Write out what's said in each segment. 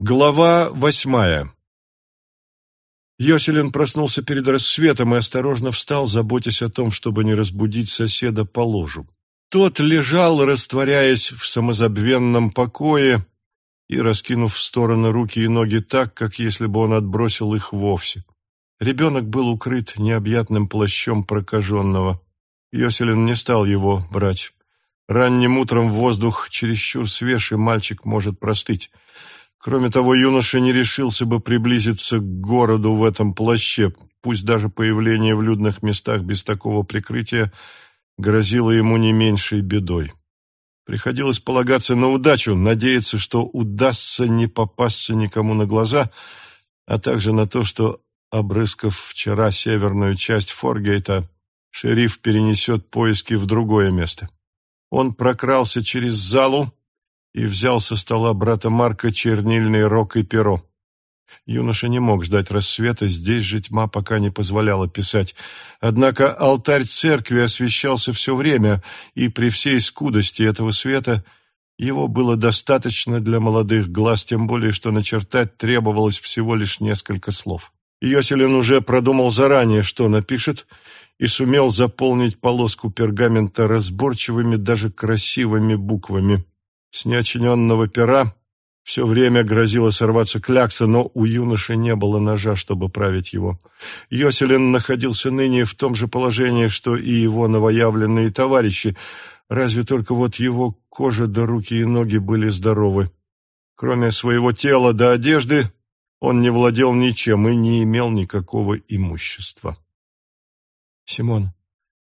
Глава восьмая Йоселин проснулся перед рассветом и осторожно встал, заботясь о том, чтобы не разбудить соседа по ложу. Тот лежал, растворяясь в самозабвенном покое и раскинув в стороны руки и ноги так, как если бы он отбросил их вовсе. Ребенок был укрыт необъятным плащом прокаженного. Йоселин не стал его брать. Ранним утром воздух чересчур свеж, и мальчик может простыть. Кроме того, юноша не решился бы приблизиться к городу в этом плаще, пусть даже появление в людных местах без такого прикрытия грозило ему не меньшей бедой. Приходилось полагаться на удачу, надеяться, что удастся не попасться никому на глаза, а также на то, что, обрыскав вчера северную часть Форгейта, шериф перенесет поиски в другое место. Он прокрался через залу, и взял со стола брата Марка чернильный рог и перо. Юноша не мог ждать рассвета, здесь же тьма пока не позволяла писать. Однако алтарь церкви освещался все время, и при всей скудости этого света его было достаточно для молодых глаз, тем более, что начертать требовалось всего лишь несколько слов. Йоселин уже продумал заранее, что напишет, и сумел заполнить полоску пергамента разборчивыми, даже красивыми буквами. С неочиненного пера все время грозило сорваться клякса, но у юноши не было ножа, чтобы править его. Йоселин находился ныне в том же положении, что и его новоявленные товарищи, разве только вот его кожа да руки и ноги были здоровы. Кроме своего тела да одежды, он не владел ничем и не имел никакого имущества. «Симон,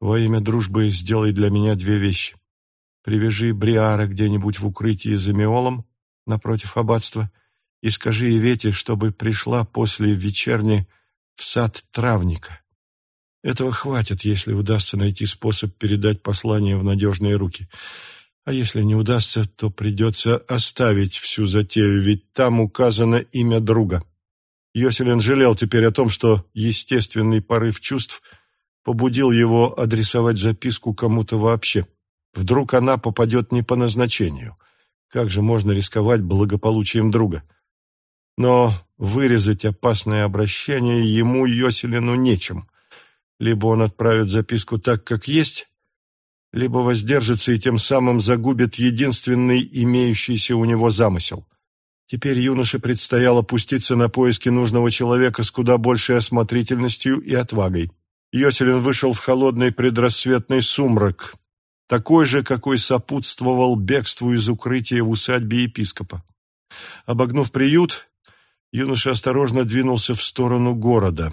во имя дружбы сделай для меня две вещи. Привяжи Бриара где-нибудь в укрытии за Миолом, напротив аббатства, и скажи Ивете, чтобы пришла после вечерни в сад травника. Этого хватит, если удастся найти способ передать послание в надежные руки. А если не удастся, то придется оставить всю затею, ведь там указано имя друга. Йоселин жалел теперь о том, что естественный порыв чувств побудил его адресовать записку кому-то вообще. Вдруг она попадет не по назначению. Как же можно рисковать благополучием друга? Но вырезать опасное обращение ему, Йоселину, нечем. Либо он отправит записку так, как есть, либо воздержится и тем самым загубит единственный имеющийся у него замысел. Теперь юноше предстояло пуститься на поиски нужного человека с куда большей осмотрительностью и отвагой. Йоселин вышел в холодный предрассветный сумрак, такой же, какой сопутствовал бегству из укрытия в усадьбе епископа. Обогнув приют, юноша осторожно двинулся в сторону города.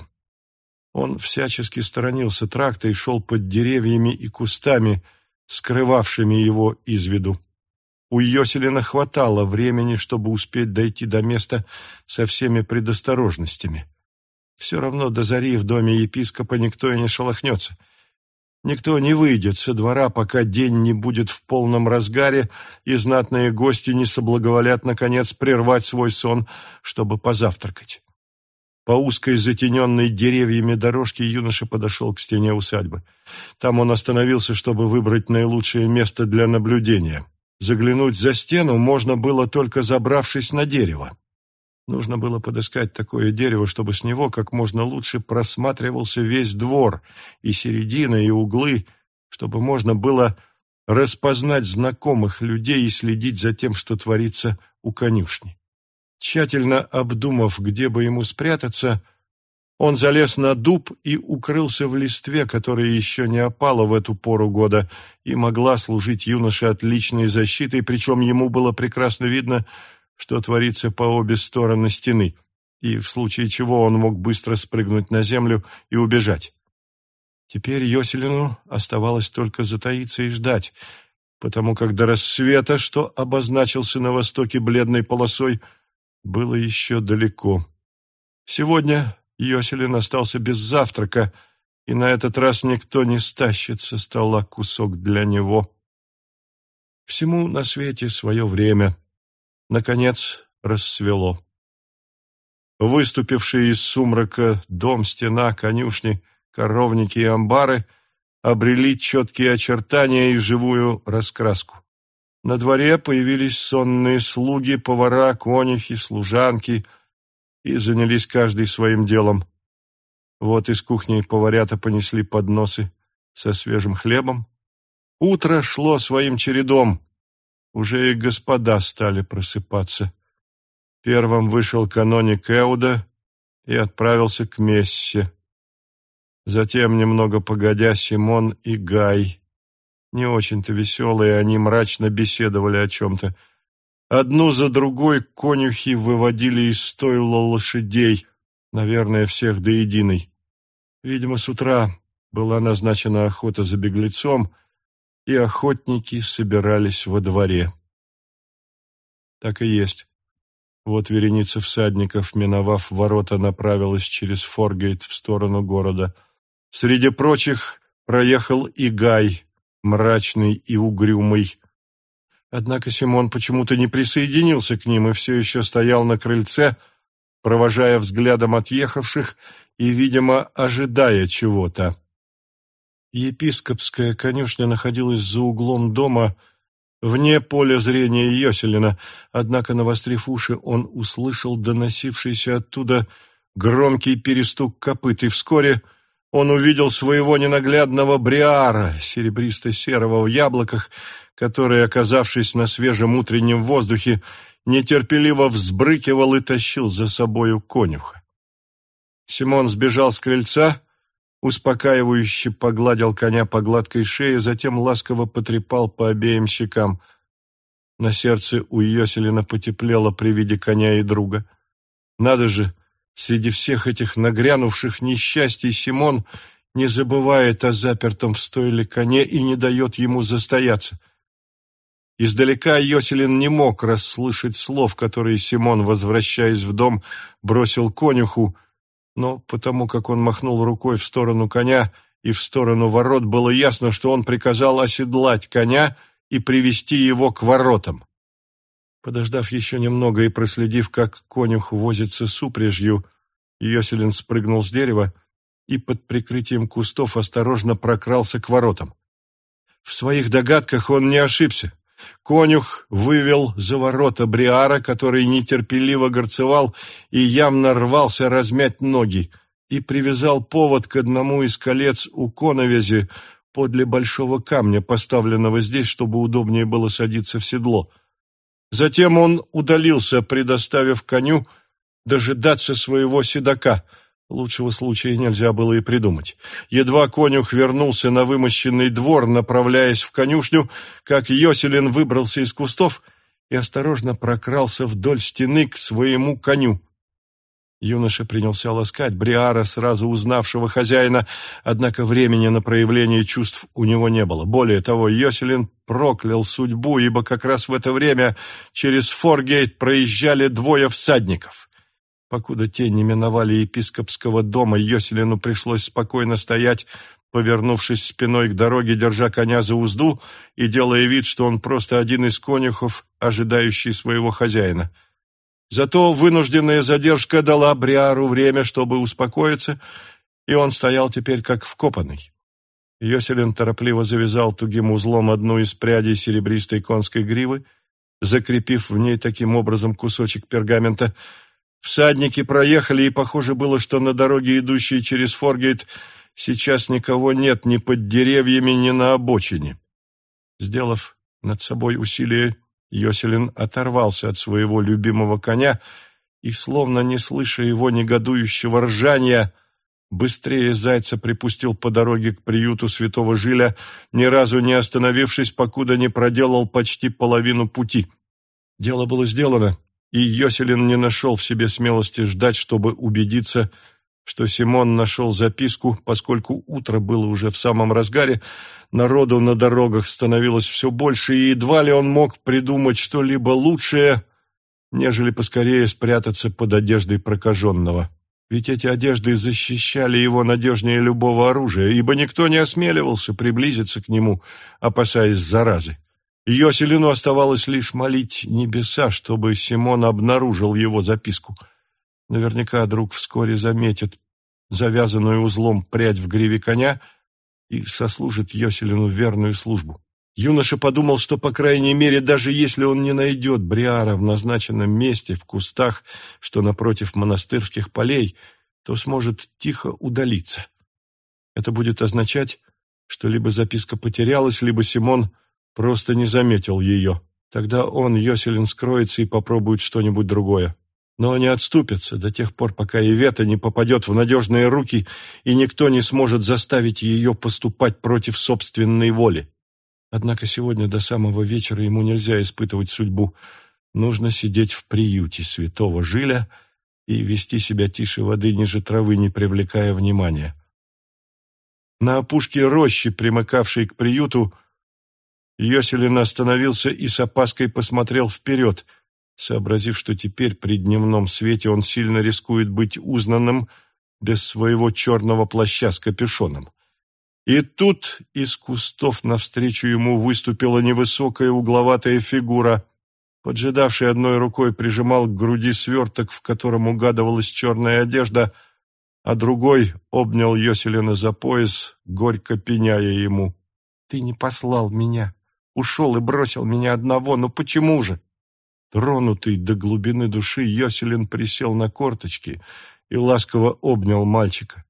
Он всячески сторонился тракта и шел под деревьями и кустами, скрывавшими его из виду. У Йоселина хватало времени, чтобы успеть дойти до места со всеми предосторожностями. Все равно до зари в доме епископа никто и не шелохнется — Никто не выйдет со двора, пока день не будет в полном разгаре, и знатные гости не соблаговолят, наконец, прервать свой сон, чтобы позавтракать. По узкой затененной деревьями дорожке юноша подошел к стене усадьбы. Там он остановился, чтобы выбрать наилучшее место для наблюдения. Заглянуть за стену можно было, только забравшись на дерево. Нужно было подыскать такое дерево, чтобы с него как можно лучше просматривался весь двор, и середина, и углы, чтобы можно было распознать знакомых людей и следить за тем, что творится у конюшни. Тщательно обдумав, где бы ему спрятаться, он залез на дуб и укрылся в листве, которая еще не опала в эту пору года и могла служить юноше отличной защитой, причем ему было прекрасно видно, что творится по обе стороны стены, и в случае чего он мог быстро спрыгнуть на землю и убежать. Теперь Йоселину оставалось только затаиться и ждать, потому как до рассвета, что обозначился на востоке бледной полосой, было еще далеко. Сегодня Йоселин остался без завтрака, и на этот раз никто не стащит со стола кусок для него. Всему на свете свое время. Наконец рассвело. Выступившие из сумрака дом, стена, конюшни, коровники и амбары обрели четкие очертания и живую раскраску. На дворе появились сонные слуги, повара, конюхи, служанки и занялись каждый своим делом. Вот из кухни поварята понесли подносы со свежим хлебом. Утро шло своим чередом. Уже и господа стали просыпаться. Первым вышел каноник Эуда и отправился к Мессе. Затем, немного погодя, Симон и Гай. Не очень-то веселые, они мрачно беседовали о чем-то. Одну за другой конюхи выводили из стойла лошадей, наверное, всех до единой. Видимо, с утра была назначена охота за беглецом, и охотники собирались во дворе. Так и есть. Вот вереница всадников, миновав ворота, направилась через Форгейт в сторону города. Среди прочих проехал и Гай, мрачный и угрюмый. Однако Симон почему-то не присоединился к ним и все еще стоял на крыльце, провожая взглядом отъехавших и, видимо, ожидая чего-то. Епископская конюшня находилась за углом дома, вне поля зрения Йоселина, однако, навострив уши, он услышал доносившийся оттуда громкий перестук копыт, и вскоре он увидел своего ненаглядного бриара, серебристо-серого в яблоках, который, оказавшись на свежем утреннем воздухе, нетерпеливо взбрыкивал и тащил за собою конюха. Симон сбежал с крыльца, успокаивающе погладил коня по гладкой шее, затем ласково потрепал по обеим щекам. На сердце у Йоселина потеплело при виде коня и друга. Надо же, среди всех этих нагрянувших несчастий Симон не забывает о запертом в стойле коне и не дает ему застояться. Издалека Йоселин не мог расслышать слов, которые Симон, возвращаясь в дом, бросил конюху, но потому как он махнул рукой в сторону коня и в сторону ворот, было ясно, что он приказал оседлать коня и привести его к воротам. Подождав еще немного и проследив, как конюх возится с упряжью, Йоселин спрыгнул с дерева и под прикрытием кустов осторожно прокрался к воротам. В своих догадках он не ошибся. Конюх вывел за ворота Бриара, который нетерпеливо горцевал и явно рвался размять ноги, и привязал повод к одному из колец у коновязи подле большого камня, поставленного здесь, чтобы удобнее было садиться в седло. Затем он удалился, предоставив коню дожидаться своего седока — Лучшего случая нельзя было и придумать. Едва конюх вернулся на вымощенный двор, направляясь в конюшню, как Йоселин выбрался из кустов и осторожно прокрался вдоль стены к своему коню. Юноша принялся ласкать Бриара, сразу узнавшего хозяина, однако времени на проявление чувств у него не было. Более того, Йоселин проклял судьбу, ибо как раз в это время через Форгейт проезжали двое всадников — Покуда те не миновали епископского дома, Йоселину пришлось спокойно стоять, повернувшись спиной к дороге, держа коня за узду и делая вид, что он просто один из конюхов, ожидающий своего хозяина. Зато вынужденная задержка дала Бриару время, чтобы успокоиться, и он стоял теперь как вкопанный. Йоселин торопливо завязал тугим узлом одну из прядей серебристой конской гривы, закрепив в ней таким образом кусочек пергамента — Всадники проехали, и похоже было, что на дороге, идущей через Форгейт, сейчас никого нет ни под деревьями, ни на обочине. Сделав над собой усилие, Йоселин оторвался от своего любимого коня и, словно не слыша его негодующего ржания, быстрее зайца припустил по дороге к приюту святого Жиля, ни разу не остановившись, покуда не проделал почти половину пути. Дело было сделано, и Йоселин не нашел в себе смелости ждать, чтобы убедиться, что Симон нашел записку, поскольку утро было уже в самом разгаре, народу на дорогах становилось все больше, и едва ли он мог придумать что-либо лучшее, нежели поскорее спрятаться под одеждой прокаженного. Ведь эти одежды защищали его надежнее любого оружия, ибо никто не осмеливался приблизиться к нему, опасаясь заразы. Йоселину оставалось лишь молить небеса, чтобы Симон обнаружил его записку. Наверняка друг вскоре заметит завязанную узлом прядь в гриве коня и сослужит Йоселину верную службу. Юноша подумал, что, по крайней мере, даже если он не найдет Бриара в назначенном месте, в кустах, что напротив монастырских полей, то сможет тихо удалиться. Это будет означать, что либо записка потерялась, либо Симон просто не заметил ее. Тогда он, Йоселин, скроется и попробует что-нибудь другое. Но они отступятся до тех пор, пока Ивета не попадет в надежные руки, и никто не сможет заставить ее поступать против собственной воли. Однако сегодня до самого вечера ему нельзя испытывать судьбу. Нужно сидеть в приюте святого Жиля и вести себя тише воды ниже травы, не привлекая внимания. На опушке рощи, примыкавшей к приюту, Йоселин остановился и с опаской посмотрел вперед, сообразив, что теперь при дневном свете он сильно рискует быть узнанным без своего черного плаща с капюшоном. И тут из кустов навстречу ему выступила невысокая угловатая фигура. Поджидавший одной рукой прижимал к груди сверток, в котором угадывалась черная одежда, а другой обнял Йоселина за пояс, горько пеняя ему. «Ты не послал меня!» Ушел и бросил меня одного, но почему же? Тронутый до глубины души, Йоселин присел на корточки и ласково обнял мальчика.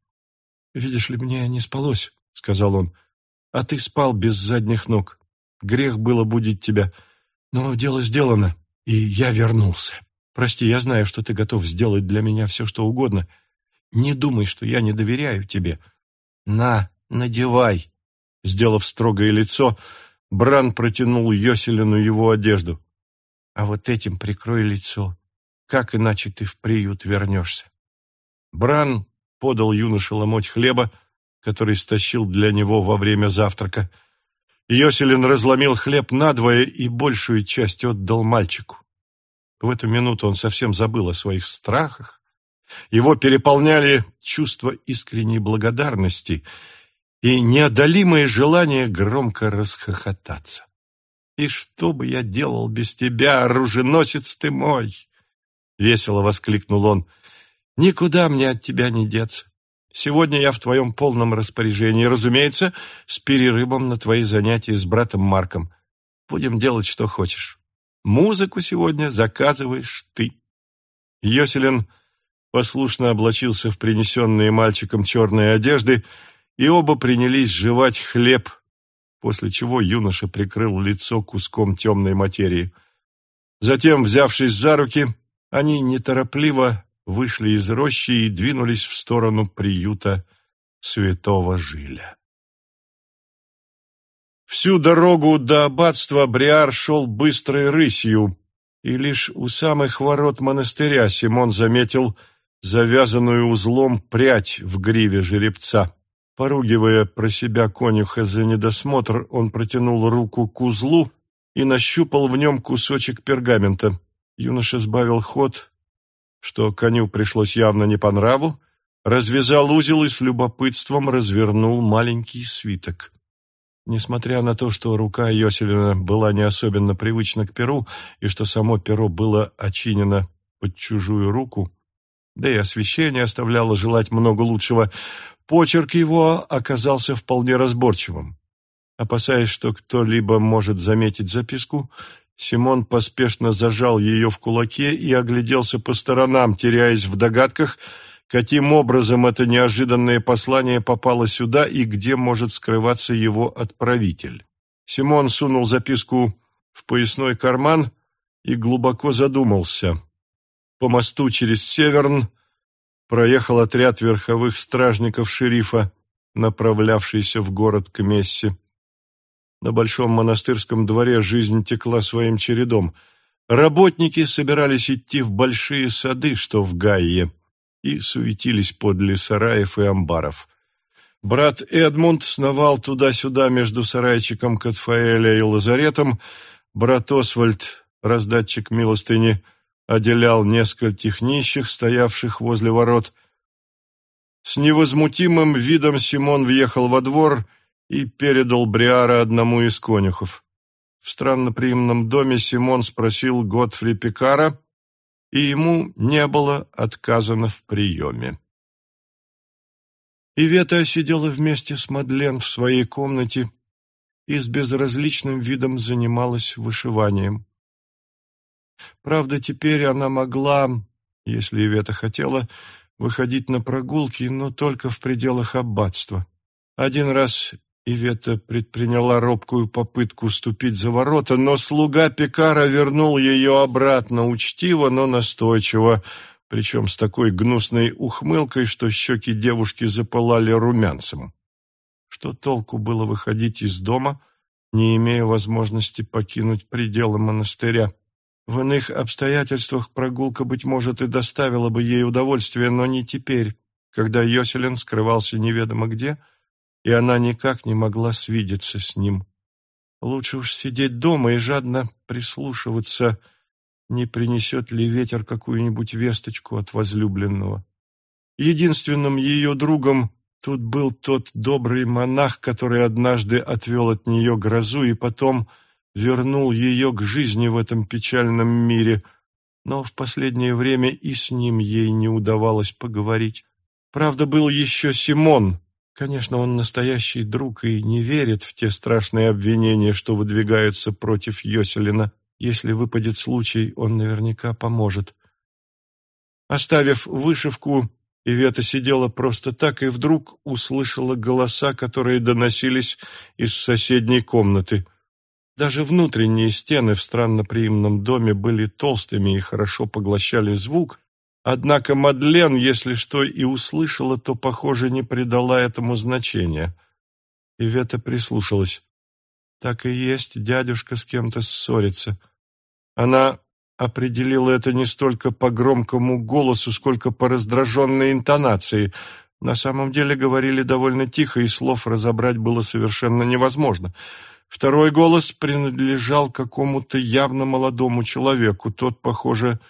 «Видишь ли, мне не спалось», — сказал он, — «а ты спал без задних ног. Грех было будить тебя, но дело сделано, и я вернулся. Прости, я знаю, что ты готов сделать для меня все, что угодно. Не думай, что я не доверяю тебе. На, надевай!» Сделав строгое лицо, — Бран протянул Йоселину его одежду. «А вот этим прикрой лицо. Как иначе ты в приют вернешься?» Бран подал юноше ломоть хлеба, который стащил для него во время завтрака. Йоселин разломил хлеб надвое и большую часть отдал мальчику. В эту минуту он совсем забыл о своих страхах. Его переполняли чувства искренней благодарности — и неодолимое желание громко расхохотаться. «И что бы я делал без тебя, оруженосец ты мой?» — весело воскликнул он. «Никуда мне от тебя не деться. Сегодня я в твоем полном распоряжении, разумеется, с перерывом на твои занятия с братом Марком. Будем делать, что хочешь. Музыку сегодня заказываешь ты». Йоселин послушно облачился в принесенные мальчиком черные одежды и оба принялись жевать хлеб, после чего юноша прикрыл лицо куском темной материи. Затем, взявшись за руки, они неторопливо вышли из рощи и двинулись в сторону приюта святого Жиля. Всю дорогу до аббатства Бриар шел быстрой рысью, и лишь у самых ворот монастыря Симон заметил завязанную узлом прядь в гриве жеребца. Поругивая про себя конюха за недосмотр, он протянул руку к узлу и нащупал в нем кусочек пергамента. Юноша сбавил ход, что коню пришлось явно не по нраву, развязал узел и с любопытством развернул маленький свиток. Несмотря на то, что рука Йоселина была не особенно привычна к перу и что само перо было очинено под чужую руку, да и освещение оставляло желать много лучшего, Почерк его оказался вполне разборчивым. Опасаясь, что кто-либо может заметить записку, Симон поспешно зажал ее в кулаке и огляделся по сторонам, теряясь в догадках, каким образом это неожиданное послание попало сюда и где может скрываться его отправитель. Симон сунул записку в поясной карман и глубоко задумался. По мосту через Северн проехал отряд верховых стражников шерифа, направлявшийся в город к Мессе. На большом монастырском дворе жизнь текла своим чередом. Работники собирались идти в большие сады, что в Гайе, и суетились подле сараев и амбаров. Брат Эдмунд сновал туда-сюда между сарайчиком Катфаэля и лазаретом, брат Освальд, раздатчик милостыни, отделял нескольких нищих, стоявших возле ворот. С невозмутимым видом Симон въехал во двор и передал Бриара одному из конюхов. В странноприимном доме Симон спросил Готфри Пикара, и ему не было отказано в приеме. Ивета сидела вместе с Мадлен в своей комнате и с безразличным видом занималась вышиванием. Правда, теперь она могла, если Ивета хотела, выходить на прогулки, но только в пределах аббатства. Один раз Ивета предприняла робкую попытку ступить за ворота, но слуга Пекара вернул ее обратно учтиво, но настойчиво, причем с такой гнусной ухмылкой, что щеки девушки запылали румянцем. Что толку было выходить из дома, не имея возможности покинуть пределы монастыря? В иных обстоятельствах прогулка, быть может, и доставила бы ей удовольствие, но не теперь, когда Йоселин скрывался неведомо где, и она никак не могла свидеться с ним. Лучше уж сидеть дома и жадно прислушиваться, не принесет ли ветер какую-нибудь весточку от возлюбленного. Единственным ее другом тут был тот добрый монах, который однажды отвел от нее грозу и потом вернул ее к жизни в этом печальном мире, но в последнее время и с ним ей не удавалось поговорить. Правда, был еще Симон. Конечно, он настоящий друг и не верит в те страшные обвинения, что выдвигаются против Йоселина. Если выпадет случай, он наверняка поможет. Оставив вышивку, Ивета сидела просто так и вдруг услышала голоса, которые доносились из соседней комнаты. Даже внутренние стены в странноприимном доме были толстыми и хорошо поглощали звук, однако Мадлен, если что и услышала, то, похоже, не придала этому значения. Ивета прислушалась. Так и есть, дядюшка с кем-то ссорится. Она определила это не столько по громкому голосу, сколько по раздраженной интонации. На самом деле говорили довольно тихо, и слов разобрать было совершенно невозможно — Второй голос принадлежал какому-то явно молодому человеку. Тот, похоже,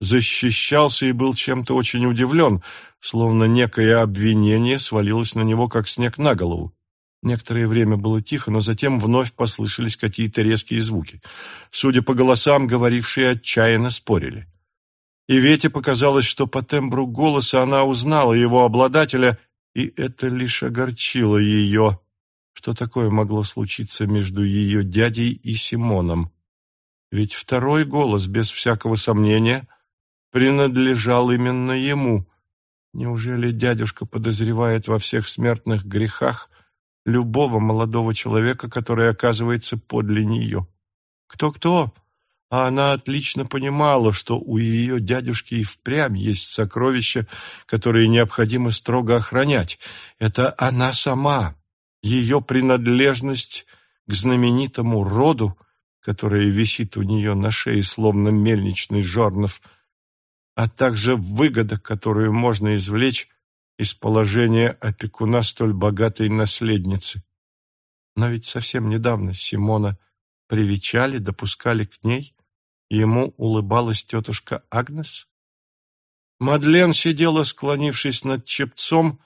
защищался и был чем-то очень удивлен, словно некое обвинение свалилось на него, как снег на голову. Некоторое время было тихо, но затем вновь послышались какие-то резкие звуки. Судя по голосам, говорившие отчаянно спорили. И Вете показалось, что по тембру голоса она узнала его обладателя, и это лишь огорчило ее. Что такое могло случиться между ее дядей и Симоном? Ведь второй голос, без всякого сомнения, принадлежал именно ему. Неужели дядюшка подозревает во всех смертных грехах любого молодого человека, который оказывается подле нее? Кто-кто? А она отлично понимала, что у ее дядюшки и впрямь есть сокровища, которые необходимо строго охранять. Это она сама, ее принадлежность к знаменитому роду, которая висит у нее на шее, словно мельничный жорнов, а также выгода, которую можно извлечь из положения опекуна столь богатой наследницы. Но ведь совсем недавно Симона привечали, допускали к ней, и ему улыбалась тетушка Агнес. Мадлен сидела, склонившись над чепцом,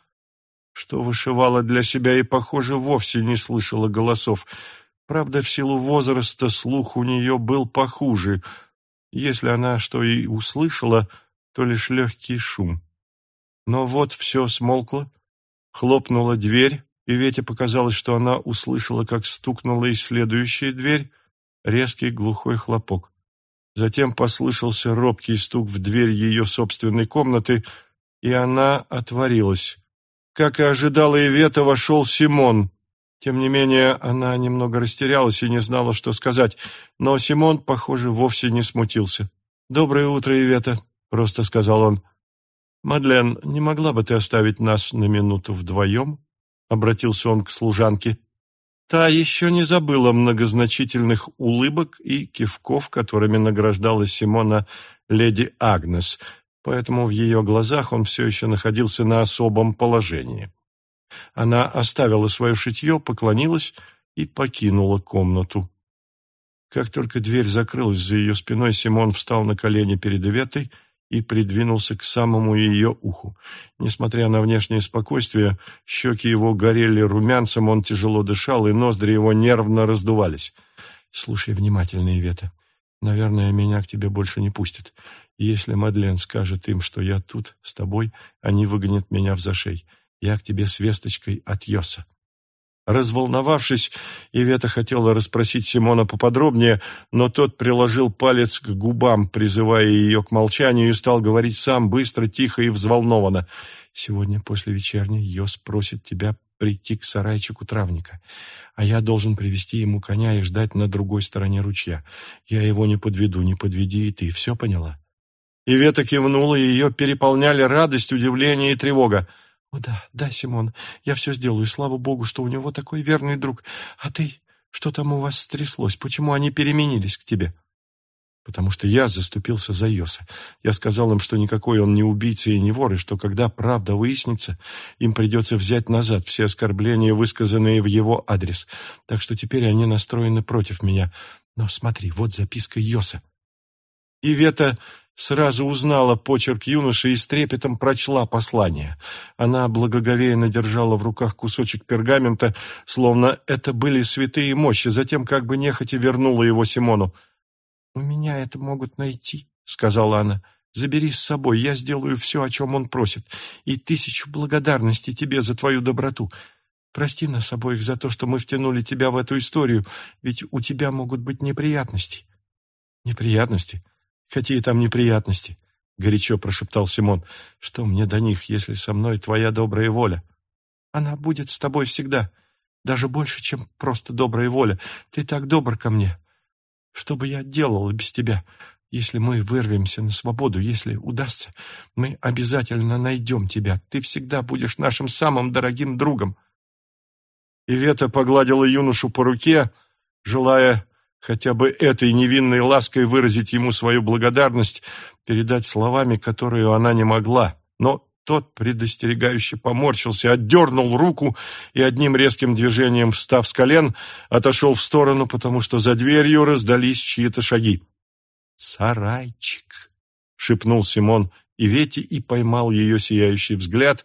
что вышивала для себя и, похоже, вовсе не слышала голосов. Правда, в силу возраста слух у нее был похуже. Если она что и услышала, то лишь легкий шум. Но вот все смолкло, хлопнула дверь, и Вете показалось, что она услышала, как стукнула и следующая дверь, резкий глухой хлопок. Затем послышался робкий стук в дверь ее собственной комнаты, и она отворилась. Как и ожидала Ивета, вошел Симон. Тем не менее, она немного растерялась и не знала, что сказать, но Симон, похоже, вовсе не смутился. «Доброе утро, Ивета», — просто сказал он. «Мадлен, не могла бы ты оставить нас на минуту вдвоем?» — обратился он к служанке. Та еще не забыла многозначительных улыбок и кивков, которыми награждала Симона леди Агнес — поэтому в ее глазах он все еще находился на особом положении. Она оставила свое шитье, поклонилась и покинула комнату. Как только дверь закрылась за ее спиной, Симон встал на колени перед Иветой и придвинулся к самому ее уху. Несмотря на внешнее спокойствие, щеки его горели румянцем, он тяжело дышал, и ноздри его нервно раздувались. «Слушай внимательно, Ивета. Наверное, меня к тебе больше не пустят. Если Мадлен скажет им, что я тут с тобой, они выгонят меня в зашей. Я к тебе с весточкой от Йоса. Разволновавшись, Ивета хотела расспросить Симона поподробнее, но тот приложил палец к губам, призывая ее к молчанию, и стал говорить сам быстро, тихо и взволнованно. «Сегодня после вечерней Йос просит тебя прийти к сарайчику травника, а я должен привести ему коня и ждать на другой стороне ручья. Я его не подведу, не подведи и ты. Все поняла?» Ивета кивнула, и ее переполняли радость, удивление и тревога. «О да, да, Симон, я все сделаю, слава богу, что у него такой верный друг. А ты, что там у вас стряслось? Почему они переменились к тебе?» «Потому что я заступился за Йоса. Я сказал им, что никакой он не убийца и не вор, и что когда правда выяснится, им придется взять назад все оскорбления, высказанные в его адрес. Так что теперь они настроены против меня. Но смотри, вот записка Йоса». Ивета сразу узнала почерк юноши и с трепетом прочла послание. Она благоговейно держала в руках кусочек пергамента, словно это были святые мощи, затем как бы нехотя вернула его Симону. «У меня это могут найти», — сказала она. «Забери с собой, я сделаю все, о чем он просит, и тысячу благодарностей тебе за твою доброту. Прости нас обоих за то, что мы втянули тебя в эту историю, ведь у тебя могут быть неприятности». «Неприятности?» Какие там неприятности? Горячо прошептал Симон. Что мне до них, если со мной твоя добрая воля? Она будет с тобой всегда. Даже больше, чем просто добрая воля. Ты так добр ко мне. Что бы я делала без тебя? Если мы вырвемся на свободу, если удастся, мы обязательно найдем тебя. Ты всегда будешь нашим самым дорогим другом. Ивета погладила юношу по руке, желая хотя бы этой невинной лаской выразить ему свою благодарность, передать словами, которые она не могла. Но тот предостерегающе поморщился, отдернул руку и одним резким движением, встав с колен, отошел в сторону, потому что за дверью раздались чьи-то шаги. «Сарайчик!» — шепнул Симон и Вети и поймал ее сияющий взгляд,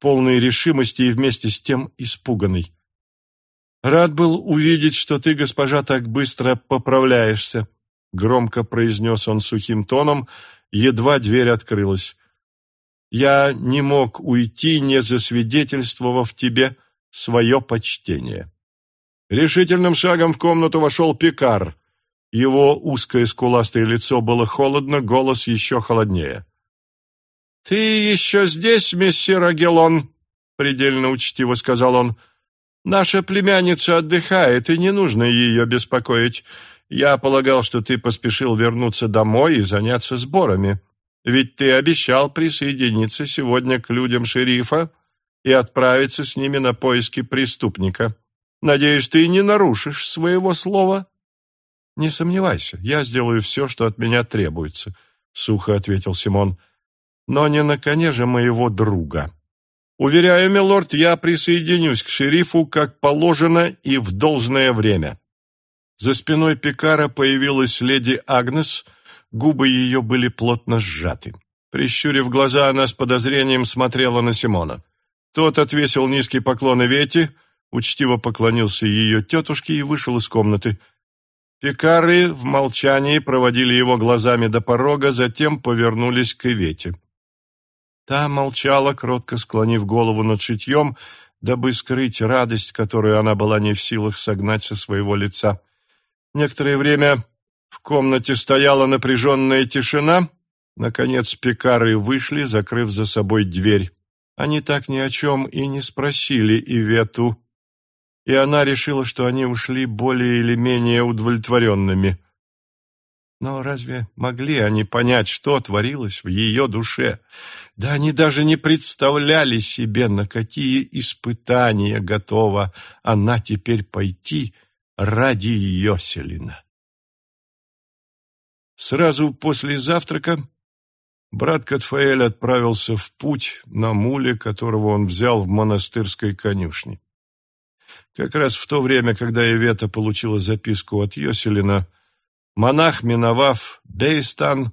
полный решимости и вместе с тем испуганный. «Рад был увидеть, что ты, госпожа, так быстро поправляешься», — громко произнес он сухим тоном, едва дверь открылась. «Я не мог уйти, не засвидетельствовав тебе свое почтение». Решительным шагом в комнату вошел Пикар. Его узкое скуластое лицо было холодно, голос еще холоднее. «Ты еще здесь, мессир Агелон?» — предельно учтиво сказал он. — Наша племянница отдыхает, и не нужно ее беспокоить. Я полагал, что ты поспешил вернуться домой и заняться сборами. Ведь ты обещал присоединиться сегодня к людям шерифа и отправиться с ними на поиски преступника. Надеюсь, ты не нарушишь своего слова?» «Не сомневайся, я сделаю все, что от меня требуется», — сухо ответил Симон. «Но не на коне же моего друга». Уверяю, милорд, я присоединюсь к шерифу, как положено и в должное время. За спиной Пикара появилась леди Агнес, губы ее были плотно сжаты. Прищурив глаза, она с подозрением смотрела на Симона. Тот отвесил низкий поклон Ивете, учтиво поклонился ее тетушке и вышел из комнаты. Пикары в молчании проводили его глазами до порога, затем повернулись к Ивете. Та молчала, кротко склонив голову над шитьем, дабы скрыть радость, которую она была не в силах согнать со своего лица. Некоторое время в комнате стояла напряженная тишина. Наконец пекары вышли, закрыв за собой дверь. Они так ни о чем и не спросили Ивету, и она решила, что они ушли более или менее удовлетворенными. Но разве могли они понять, что творилось в ее душе? Да они даже не представляли себе, на какие испытания готова она теперь пойти ради Йоселина. Сразу после завтрака брат Катфаэль отправился в путь на муле, которого он взял в монастырской конюшне. Как раз в то время, когда Ивета получила записку от Йоселина, монах, миновав Дейстан,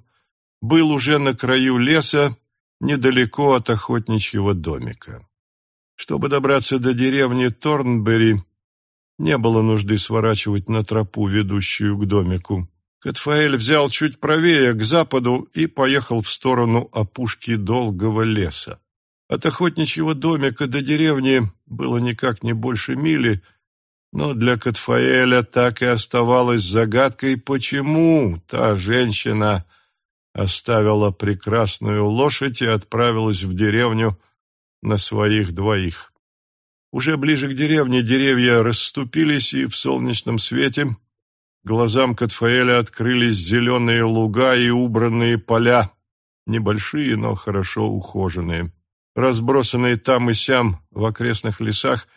был уже на краю леса недалеко от охотничьего домика. Чтобы добраться до деревни Торнбери, не было нужды сворачивать на тропу, ведущую к домику. Катфаэль взял чуть правее, к западу, и поехал в сторону опушки долгого леса. От охотничьего домика до деревни было никак не больше мили, но для Катфаэля так и оставалось загадкой, почему та женщина оставила прекрасную лошадь и отправилась в деревню на своих двоих. Уже ближе к деревне деревья расступились, и в солнечном свете глазам Катфаэля открылись зеленые луга и убранные поля, небольшие, но хорошо ухоженные. Разбросанные там и сям в окрестных лесах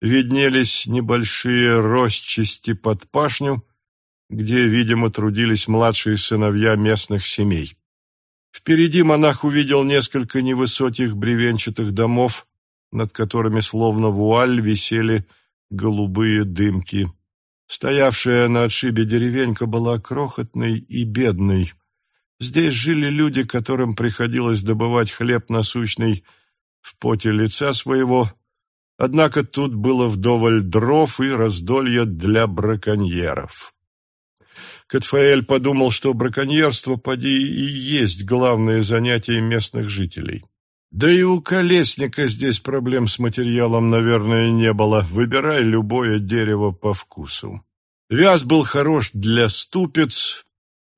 виднелись небольшие росчасти под пашню, где, видимо, трудились младшие сыновья местных семей. Впереди монах увидел несколько невысоких бревенчатых домов, над которыми словно вуаль висели голубые дымки. Стоявшая на отшибе деревенька была крохотной и бедной. Здесь жили люди, которым приходилось добывать хлеб насущный в поте лица своего, однако тут было вдоволь дров и раздолья для браконьеров. Катфаэль подумал, что браконьерство, поди, и есть главное занятие местных жителей. Да и у колесника здесь проблем с материалом, наверное, не было. Выбирай любое дерево по вкусу. Вяз был хорош для ступиц,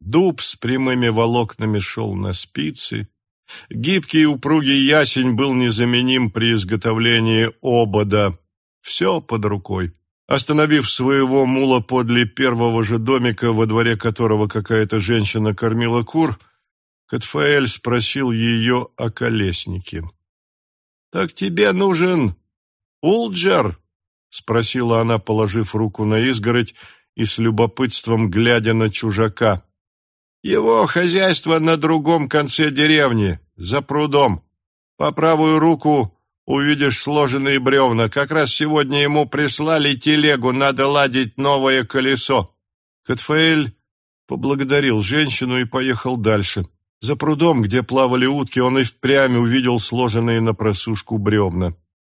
дуб с прямыми волокнами шел на спицы, гибкий и упругий ясень был незаменим при изготовлении обода. Все под рукой. Остановив своего мула подле первого же домика, во дворе которого какая-то женщина кормила кур, Катфаэль спросил ее о колеснике. — Так тебе нужен Улджер? — спросила она, положив руку на изгородь и с любопытством глядя на чужака. — Его хозяйство на другом конце деревни, за прудом. По правую руку увидишь сложенные бревна. Как раз сегодня ему прислали телегу, надо ладить новое колесо. Катфаэль поблагодарил женщину и поехал дальше. За прудом, где плавали утки, он и впрямь увидел сложенные на просушку бревна.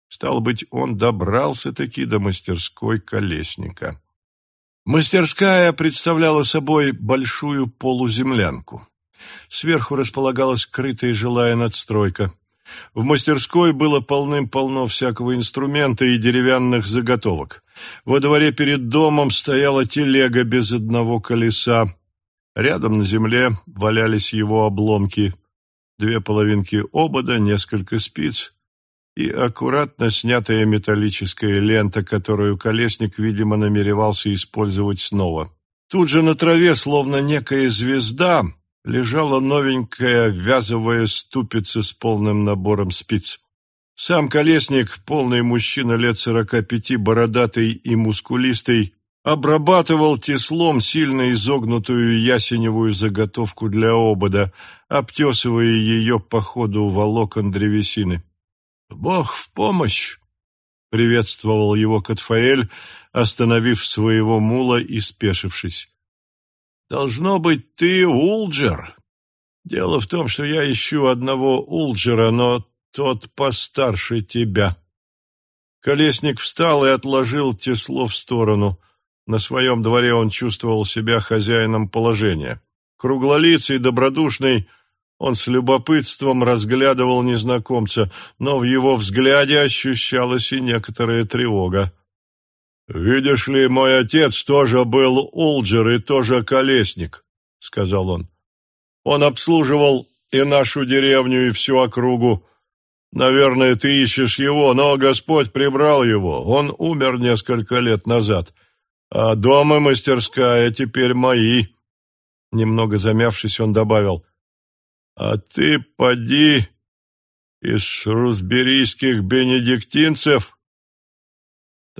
Стал быть, он добрался-таки до мастерской колесника. Мастерская представляла собой большую полуземлянку. Сверху располагалась крытая жилая надстройка. В мастерской было полным-полно всякого инструмента и деревянных заготовок. Во дворе перед домом стояла телега без одного колеса. Рядом на земле валялись его обломки. Две половинки обода, несколько спиц и аккуратно снятая металлическая лента, которую колесник, видимо, намеревался использовать снова. Тут же на траве, словно некая звезда, лежала новенькая вязовая ступица с полным набором спиц. Сам колесник, полный мужчина лет сорока пяти, бородатый и мускулистый, обрабатывал теслом сильно изогнутую ясеневую заготовку для обода, обтесывая ее по ходу волокон древесины. «Бог в помощь!» — приветствовал его Катфаэль, остановив своего мула и спешившись. Должно быть, ты Улджер. Дело в том, что я ищу одного Улджера, но тот постарше тебя. Колесник встал и отложил тесло в сторону. На своем дворе он чувствовал себя хозяином положения. Круглолицый, добродушный, он с любопытством разглядывал незнакомца, но в его взгляде ощущалась и некоторая тревога. «Видишь ли, мой отец тоже был Улджер и тоже колесник», — сказал он. «Он обслуживал и нашу деревню, и всю округу. Наверное, ты ищешь его, но Господь прибрал его. Он умер несколько лет назад, а дом и мастерская теперь мои». Немного замявшись, он добавил, «А ты поди из шрусберийских бенедиктинцев?»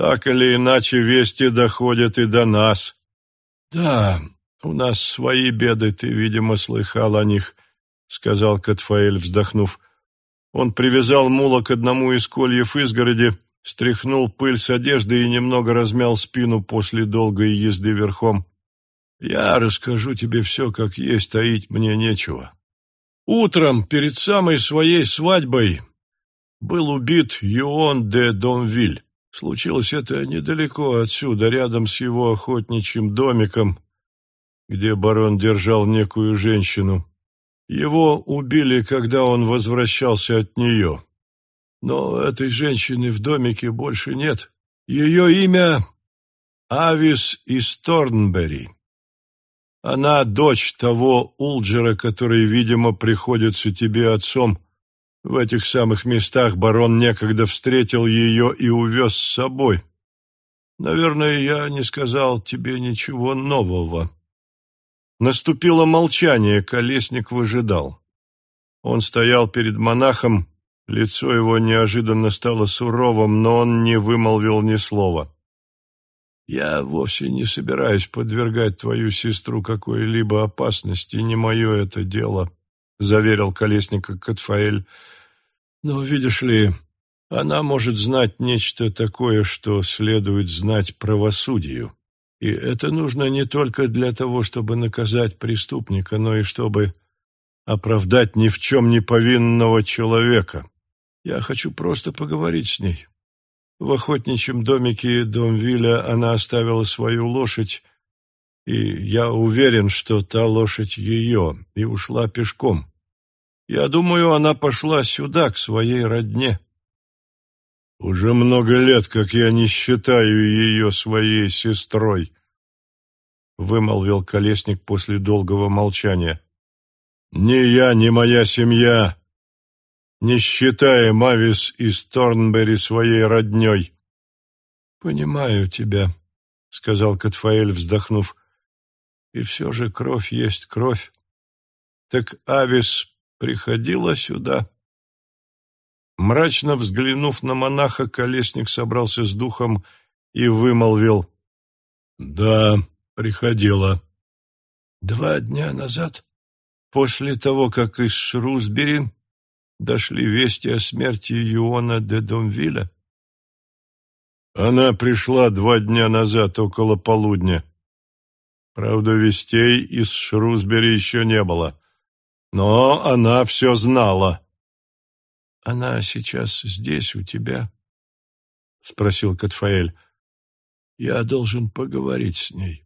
Так или иначе, вести доходят и до нас. Да, у нас свои беды, ты, видимо, слыхал о них, сказал Катфаэль, вздохнув. Он привязал мула к одному из кольев изгороди, стряхнул пыль с одежды и немного размял спину после долгой езды верхом. Я расскажу тебе все, как есть, таить мне нечего. Утром, перед самой своей свадьбой, был убит Юон де Донвиль. Случилось это недалеко отсюда, рядом с его охотничьим домиком, где барон держал некую женщину. Его убили, когда он возвращался от нее. Но этой женщины в домике больше нет. Ее имя Авис из Торнбери. Она дочь того Улджера, который, видимо, приходится тебе отцом. В этих самых местах барон некогда встретил ее и увез с собой. Наверное, я не сказал тебе ничего нового. Наступило молчание, колесник выжидал. Он стоял перед монахом, лицо его неожиданно стало суровым, но он не вымолвил ни слова. «Я вовсе не собираюсь подвергать твою сестру какой-либо опасности, не мое это дело», — заверил колесника Катфаэль. «Но, видишь ли, она может знать нечто такое, что следует знать правосудию. И это нужно не только для того, чтобы наказать преступника, но и чтобы оправдать ни в чем не повинного человека. Я хочу просто поговорить с ней. В охотничьем домике Домвиля она оставила свою лошадь, и я уверен, что та лошадь ее, и ушла пешком. Я думаю, она пошла сюда, к своей родне. Уже много лет, как я не считаю ее своей сестрой, вымолвил колесник после долгого молчания. Ни я, ни моя семья не считая Мавис из Торнбери своей родней. «Понимаю тебя», — сказал Катфаэль, вздохнув. «И все же кровь есть кровь. Так Авис приходила сюда?» Мрачно взглянув на монаха, колесник собрался с духом и вымолвил. «Да, приходила». «Два дня назад, после того, как из Шрусбери дошли вести о смерти Юона де Домвиля? Она пришла два дня назад, около полудня. Правда, вестей из Шрусбери еще не было. Но она все знала. «Она сейчас здесь, у тебя?» — спросил Катфаэль. «Я должен поговорить с ней».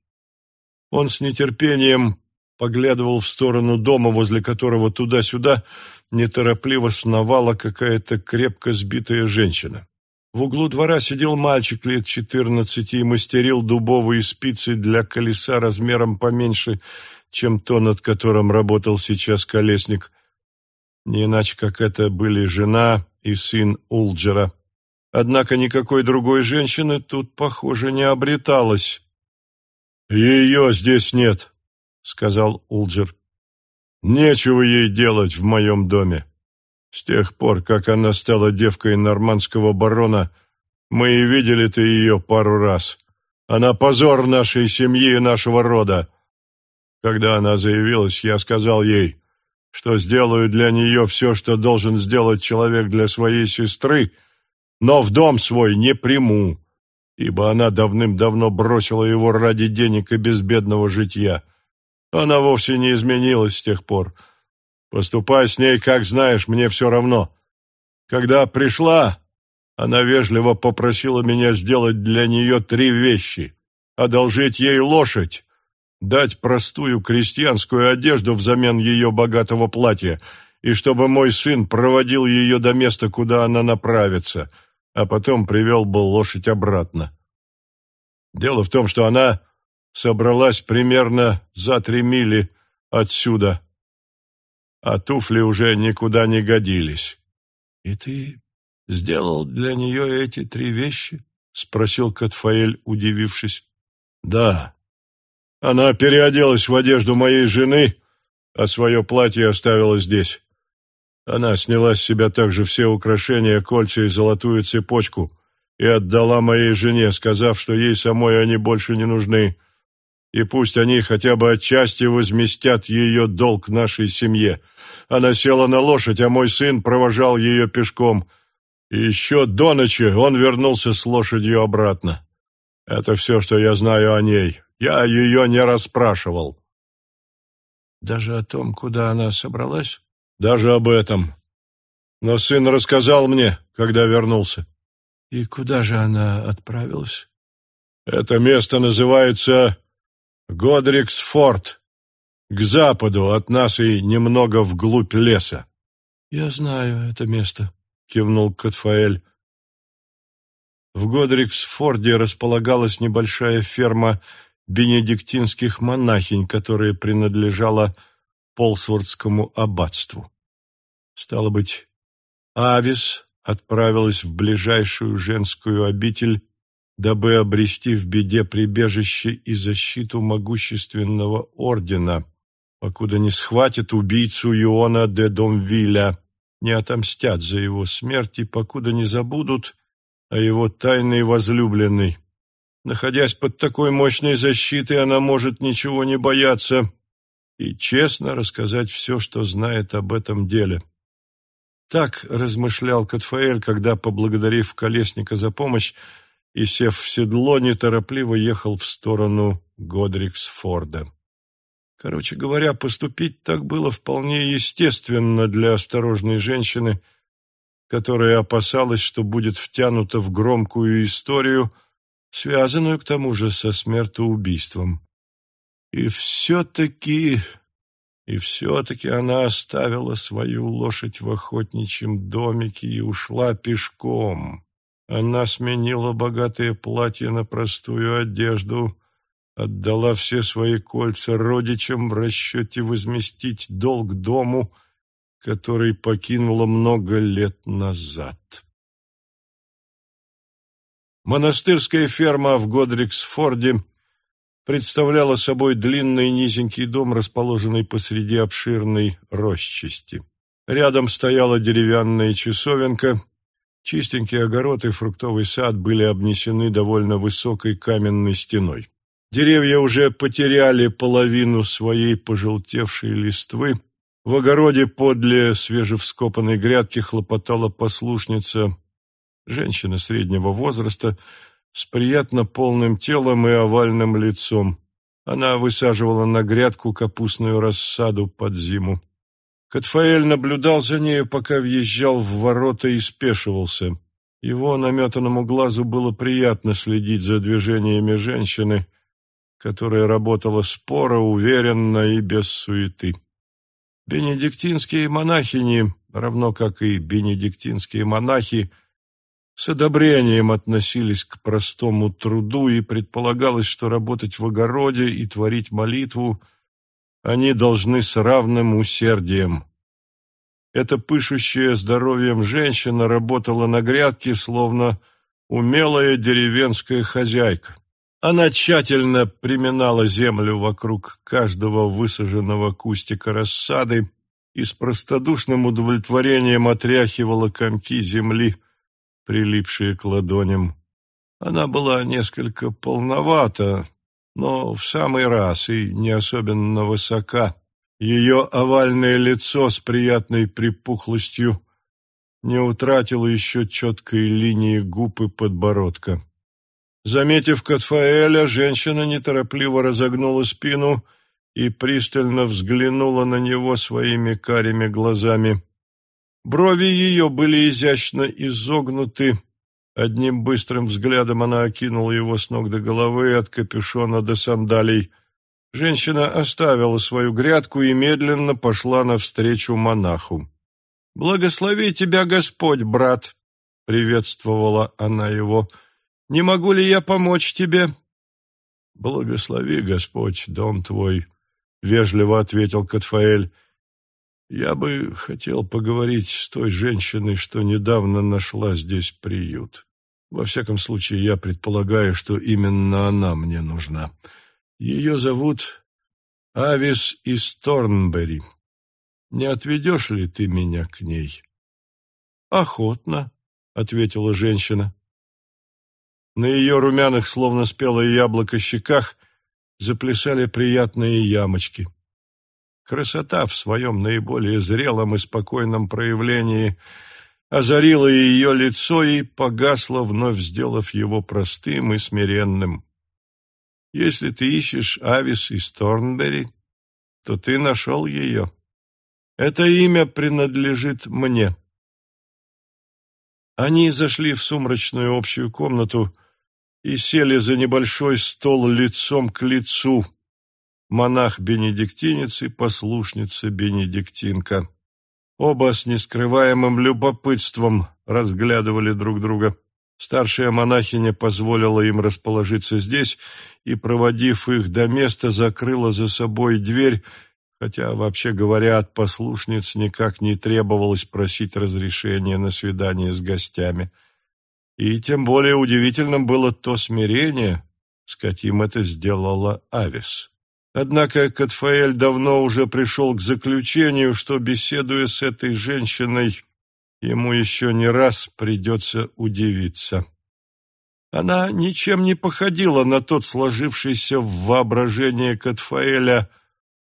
Он с нетерпением поглядывал в сторону дома, возле которого туда-сюда неторопливо сновала какая-то крепко сбитая женщина. В углу двора сидел мальчик лет четырнадцати и мастерил дубовые спицы для колеса размером поменьше, чем то, над которым работал сейчас колесник. Не иначе, как это были жена и сын Улджера. Однако никакой другой женщины тут, похоже, не обреталось. «Ее здесь нет», — сказал Улджер. Нечего ей делать в моем доме. С тех пор, как она стала девкой нормандского барона, мы и видели-то ее пару раз. Она позор нашей семьи и нашего рода. Когда она заявилась, я сказал ей, что сделаю для нее все, что должен сделать человек для своей сестры, но в дом свой не приму, ибо она давным-давно бросила его ради денег и безбедного житья. Она вовсе не изменилась с тех пор. Поступай с ней, как знаешь, мне все равно. Когда пришла, она вежливо попросила меня сделать для нее три вещи. Одолжить ей лошадь, дать простую крестьянскую одежду взамен ее богатого платья, и чтобы мой сын проводил ее до места, куда она направится, а потом привел бы лошадь обратно. Дело в том, что она собралась примерно за три мили отсюда, а туфли уже никуда не годились. — И ты сделал для нее эти три вещи? — спросил Катфаэль, удивившись. — Да. Она переоделась в одежду моей жены, а свое платье оставила здесь. Она сняла с себя также все украшения, кольца и золотую цепочку и отдала моей жене, сказав, что ей самой они больше не нужны и пусть они хотя бы отчасти возместят ее долг нашей семье. Она села на лошадь, а мой сын провожал ее пешком. И еще до ночи он вернулся с лошадью обратно. Это все, что я знаю о ней. Я ее не расспрашивал. Даже о том, куда она собралась? Даже об этом. Но сын рассказал мне, когда вернулся. И куда же она отправилась? Это место называется Годрикс-форт, к западу от нас и немного вглубь леса. — Я знаю это место, — кивнул Катфаэль. В Годриксфорде располагалась небольшая ферма бенедиктинских монахинь, которая принадлежала Полсвордскому аббатству. Стало быть, Авис отправилась в ближайшую женскую обитель, дабы обрести в беде прибежище и защиту могущественного ордена, покуда не схватят убийцу Иона де Домвиля, не отомстят за его смерть и покуда не забудут о его тайной возлюбленной. Находясь под такой мощной защитой, она может ничего не бояться и честно рассказать все, что знает об этом деле. Так размышлял Катфаэль, когда, поблагодарив Колесника за помощь и, сев в седло, неторопливо ехал в сторону Годриксфорда. Короче говоря, поступить так было вполне естественно для осторожной женщины, которая опасалась, что будет втянута в громкую историю, связанную к тому же со смертоубийством. И все-таки и все-таки она оставила свою лошадь в охотничьем домике и ушла пешком. Она сменила богатое платье на простую одежду, отдала все свои кольца родичам в расчете возместить долг дому, который покинула много лет назад. Монастырская ферма в Годриксфорде представляла собой длинный низенький дом, расположенный посреди обширной рощисти. Рядом стояла деревянная часовенка, чистенький огород и фруктовый сад были обнесены довольно высокой каменной стеной. Деревья уже потеряли половину своей пожелтевшей листвы. В огороде подле свежевскопанной грядки хлопотала послушница, женщина среднего возраста, с приятно полным телом и овальным лицом. Она высаживала на грядку капустную рассаду под зиму. Катфаэль наблюдал за нею, пока въезжал в ворота и спешивался. Его наметанному глазу было приятно следить за движениями женщины, которая работала споро, уверенно и без суеты. Бенедиктинские монахини, равно как и бенедиктинские монахи, с одобрением относились к простому труду, и предполагалось, что работать в огороде и творить молитву они должны с равным усердием. Эта пышущая здоровьем женщина работала на грядке, словно умелая деревенская хозяйка. Она тщательно приминала землю вокруг каждого высаженного кустика рассады и с простодушным удовлетворением отряхивала комки земли, прилипшие к ладоням. Она была несколько полновата, но в самый раз и не особенно высока. Ее овальное лицо с приятной припухлостью не утратило еще четкой линии губ и подбородка. Заметив Катфаэля, женщина неторопливо разогнула спину и пристально взглянула на него своими карими глазами. Брови ее были изящно изогнуты. Одним быстрым взглядом она окинула его с ног до головы, от капюшона до сандалий. Женщина оставила свою грядку и медленно пошла навстречу монаху. «Благослови тебя Господь, брат!» — приветствовала она его. «Не могу ли я помочь тебе?» «Благослови, Господь, дом твой», — вежливо ответил Катфаэль. Я бы хотел поговорить с той женщиной, что недавно нашла здесь приют. Во всяком случае, я предполагаю, что именно она мне нужна. Ее зовут Авис из Торнбери. Не отведешь ли ты меня к ней? Охотно, — ответила женщина. На ее румяных, словно спелое яблоко, щеках заплясали приятные ямочки. Красота в своем наиболее зрелом и спокойном проявлении озарила ее лицо и погасла, вновь сделав его простым и смиренным. Если ты ищешь Авис из Торнбери, то ты нашел ее. Это имя принадлежит мне. Они зашли в сумрачную общую комнату и сели за небольшой стол лицом к лицу, монах-бенедиктинец и послушница-бенедиктинка. Оба с нескрываемым любопытством разглядывали друг друга. Старшая монахиня позволила им расположиться здесь и, проводив их до места, закрыла за собой дверь, хотя, вообще говоря, от послушниц никак не требовалось просить разрешения на свидание с гостями. И тем более удивительным было то смирение, с каким это сделала Авис. Однако Катфаэль давно уже пришел к заключению, что, беседуя с этой женщиной, ему еще не раз придется удивиться. Она ничем не походила на тот сложившийся в воображении Катфаэля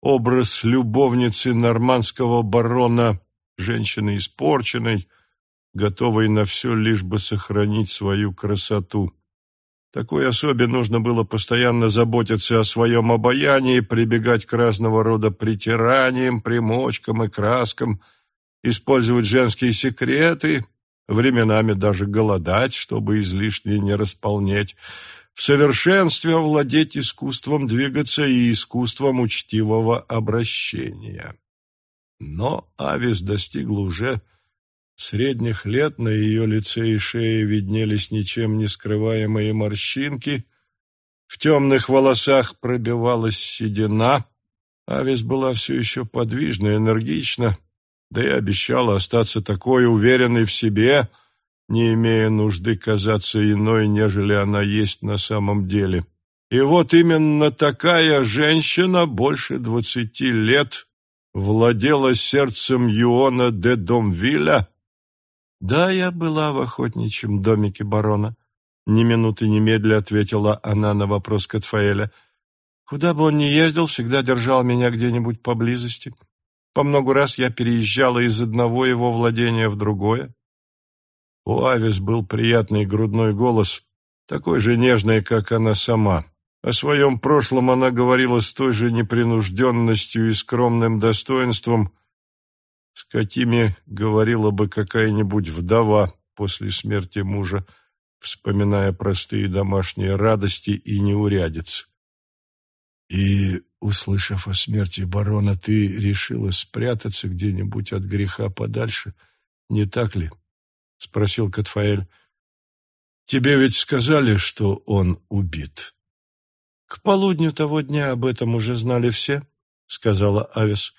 образ любовницы нормандского барона, женщины испорченной, готовой на все, лишь бы сохранить свою красоту. Такой особе нужно было постоянно заботиться о своем обаянии, прибегать к разного рода притираниям, примочкам и краскам, использовать женские секреты, временами даже голодать, чтобы излишне не располнеть, в совершенстве овладеть искусством двигаться и искусством учтивого обращения. Но Авис достигла уже Средних лет на ее лице и шее виднелись ничем не скрываемые морщинки, в темных волосах пробивалась седина, Авис была все еще подвижна, энергична, да и обещала остаться такой уверенной в себе, не имея нужды казаться иной, нежели она есть на самом деле. И вот именно такая женщина больше двадцати лет владела сердцем Юона де Домвиля, «Да, я была в охотничьем домике барона», — ни минуты немедля ответила она на вопрос Катфаэля. «Куда бы он ни ездил, всегда держал меня где-нибудь поблизости. По много раз я переезжала из одного его владения в другое». У Авис был приятный грудной голос, такой же нежный, как она сама. О своем прошлом она говорила с той же непринужденностью и скромным достоинством, с какими говорила бы какая-нибудь вдова после смерти мужа, вспоминая простые домашние радости и неурядицы. И, услышав о смерти барона, ты решила спрятаться где-нибудь от греха подальше, не так ли? — спросил Катфаэль. — Тебе ведь сказали, что он убит. — К полудню того дня об этом уже знали все, — сказала Авис.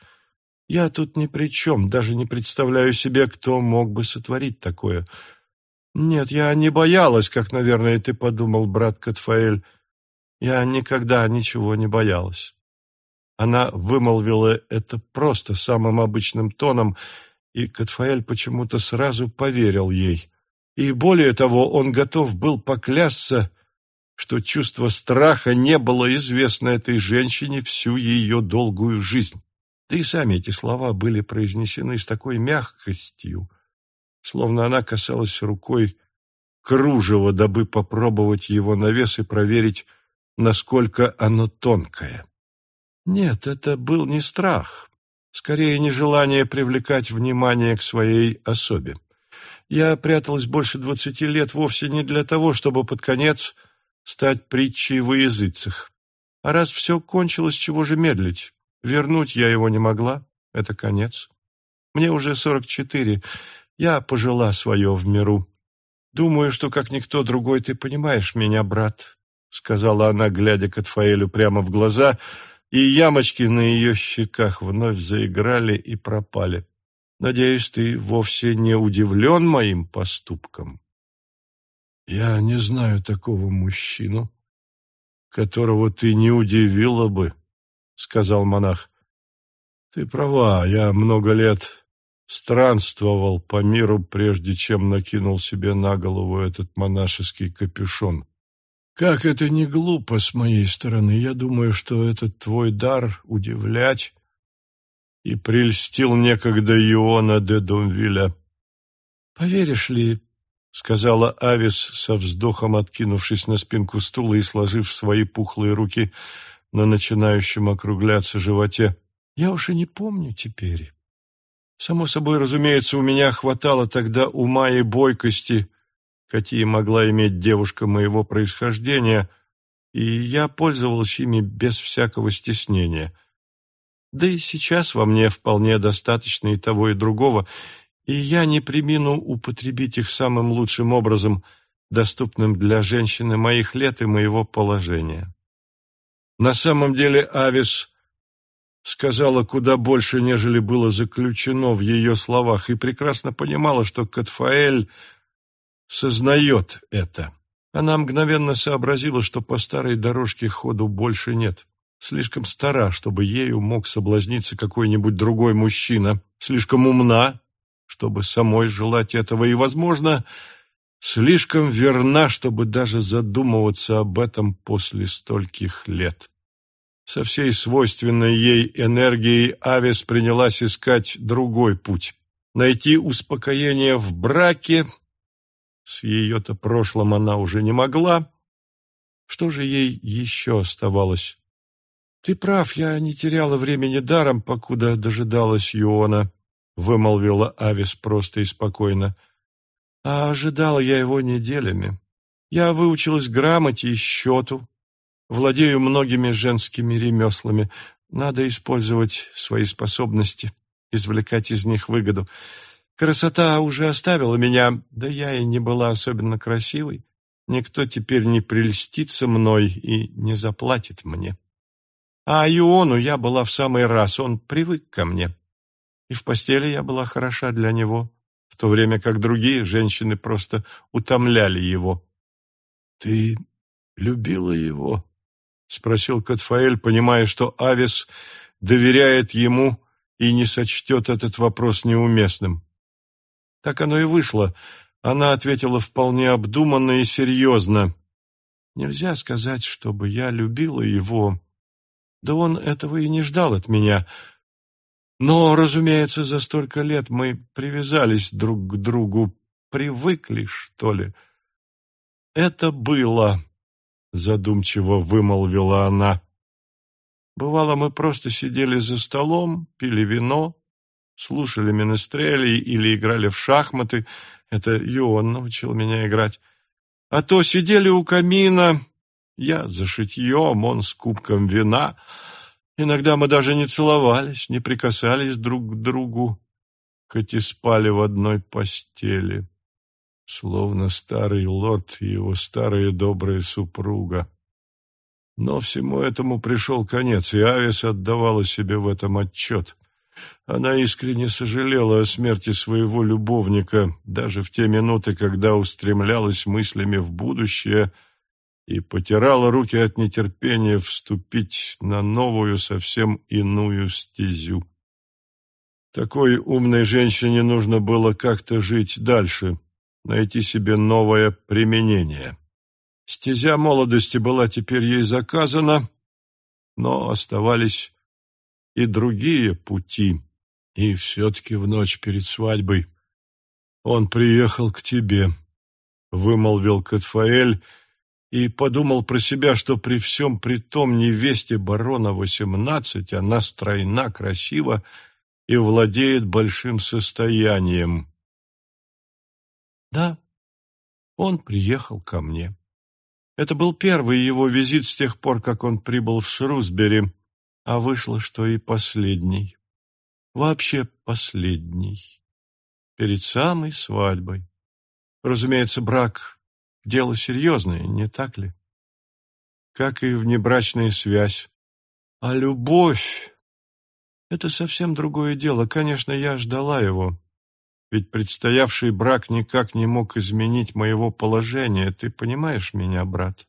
Я тут ни при чем, даже не представляю себе, кто мог бы сотворить такое. Нет, я не боялась, как, наверное, ты подумал, брат Катфаэль. Я никогда ничего не боялась. Она вымолвила это просто самым обычным тоном, и Катфаэль почему-то сразу поверил ей. И более того, он готов был поклясться, что чувство страха не было известно этой женщине всю ее долгую жизнь. Да и сами эти слова были произнесены с такой мягкостью, словно она касалась рукой кружева, дабы попробовать его на вес и проверить, насколько оно тонкое. Нет, это был не страх, скорее нежелание привлекать внимание к своей особе. Я пряталась больше двадцати лет вовсе не для того, чтобы под конец стать притчей во языцах. А раз все кончилось, чего же медлить? Вернуть я его не могла, это конец. Мне уже сорок четыре, я пожила свое в миру. Думаю, что, как никто другой, ты понимаешь меня, брат, — сказала она, глядя Катфаэлю прямо в глаза, и ямочки на ее щеках вновь заиграли и пропали. Надеюсь, ты вовсе не удивлен моим поступком. Я не знаю такого мужчину, которого ты не удивила бы, — сказал монах. «Ты права, я много лет странствовал по миру, прежде чем накинул себе на голову этот монашеский капюшон. Как это не глупо с моей стороны, я думаю, что этот твой дар удивлять и прельстил некогда Иона де Донвиля. Поверишь ли, — сказала Авис со вздохом, откинувшись на спинку стула и сложив свои пухлые руки — на начинающем округляться животе. Я уж и не помню теперь. Само собой, разумеется, у меня хватало тогда ума и бойкости, какие могла иметь девушка моего происхождения, и я пользовалась ими без всякого стеснения. Да и сейчас во мне вполне достаточно и того, и другого, и я не примину употребить их самым лучшим образом, доступным для женщины моих лет и моего положения. На самом деле Авис сказала куда больше, нежели было заключено в ее словах, и прекрасно понимала, что Катфаэль сознает это. Она мгновенно сообразила, что по старой дорожке ходу больше нет. Слишком стара, чтобы ею мог соблазниться какой-нибудь другой мужчина. Слишком умна, чтобы самой желать этого, и, возможно, слишком верна, чтобы даже задумываться об этом после стольких лет. Со всей свойственной ей энергией Авис принялась искать другой путь. Найти успокоение в браке. С ее-то прошлым она уже не могла. Что же ей еще оставалось? «Ты прав, я не теряла времени даром, покуда дожидалась Юона», — вымолвила Авис просто и спокойно. «А ожидала я его неделями. Я выучилась грамоте и счету, Владею многими женскими ремеслами. Надо использовать свои способности, извлекать из них выгоду. Красота уже оставила меня, да я и не была особенно красивой. Никто теперь не прельстится мной и не заплатит мне. А Иону я была в самый раз, он привык ко мне. И в постели я была хороша для него, в то время как другие женщины просто утомляли его. — Ты любила его? — спросил Катфаэль, понимая, что Авис доверяет ему и не сочтет этот вопрос неуместным. Так оно и вышло. Она ответила вполне обдуманно и серьезно. «Нельзя сказать, чтобы я любила его. Да он этого и не ждал от меня. Но, разумеется, за столько лет мы привязались друг к другу, привыкли, что ли. Это было задумчиво вымолвила она. Бывало, мы просто сидели за столом, пили вино, слушали менестрели или играли в шахматы. Это Йон научил меня играть. А то сидели у камина, я за шитьем, он с кубком вина. Иногда мы даже не целовались, не прикасались друг к другу, хоть и спали в одной постели словно старый лорд и его старая добрая супруга. Но всему этому пришел конец, и Авис отдавала себе в этом отчет. Она искренне сожалела о смерти своего любовника, даже в те минуты, когда устремлялась мыслями в будущее и потирала руки от нетерпения вступить на новую, совсем иную стезю. Такой умной женщине нужно было как-то жить дальше, найти себе новое применение. Стезя молодости была теперь ей заказана, но оставались и другие пути. И все-таки в ночь перед свадьбой он приехал к тебе, — вымолвил Катфаэль, и подумал про себя, что при всем при том невесте барона восемнадцать она стройна, красива и владеет большим состоянием. Да, он приехал ко мне. Это был первый его визит с тех пор, как он прибыл в Шрусбери, а вышло, что и последний. Вообще последний. Перед самой свадьбой. Разумеется, брак — дело серьезное, не так ли? Как и внебрачная связь. А любовь — это совсем другое дело. Конечно, я ждала его ведь предстоявший брак никак не мог изменить моего положения. Ты понимаешь меня, брат?»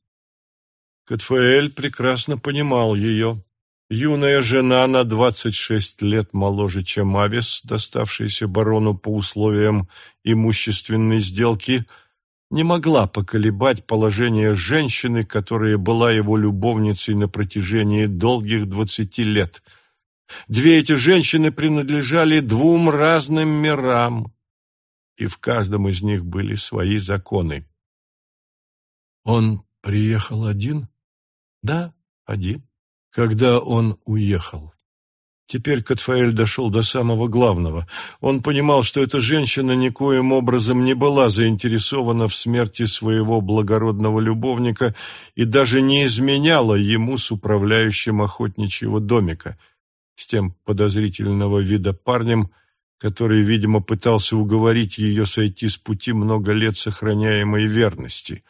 Катфаэль прекрасно понимал ее. Юная жена на двадцать шесть лет моложе, чем Авис, доставшаяся барону по условиям имущественной сделки, не могла поколебать положение женщины, которая была его любовницей на протяжении долгих двадцати лет – Две эти женщины принадлежали двум разным мирам, и в каждом из них были свои законы. Он приехал один? Да, один. Когда он уехал? Теперь Катфаэль дошел до самого главного. Он понимал, что эта женщина никоим образом не была заинтересована в смерти своего благородного любовника и даже не изменяла ему с управляющим охотничьего домика – с тем подозрительного вида парнем, который, видимо, пытался уговорить ее сойти с пути много лет сохраняемой верности.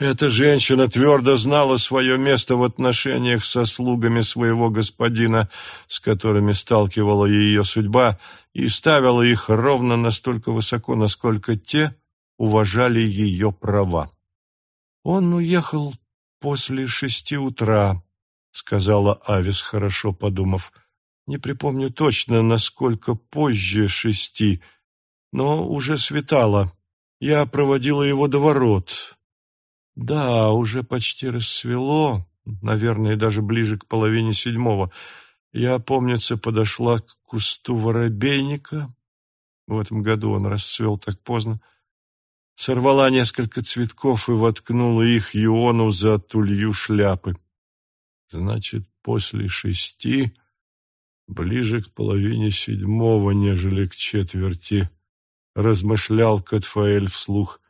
Эта женщина твердо знала свое место в отношениях со слугами своего господина, с которыми сталкивала ее судьба, и ставила их ровно настолько высоко, насколько те уважали ее права. Он уехал после шести утра, — сказала Авис, хорошо подумав. Не припомню точно, насколько позже шести, но уже светало. Я проводила его до ворот. Да, уже почти рассвело, наверное, даже ближе к половине седьмого. Я, помнится, подошла к кусту воробейника. В этом году он расцвел так поздно. Сорвала несколько цветков и воткнула их Иону за тулью шляпы. Значит, после шести, ближе к половине седьмого, нежели к четверти, размышлял Катфаэль вслух.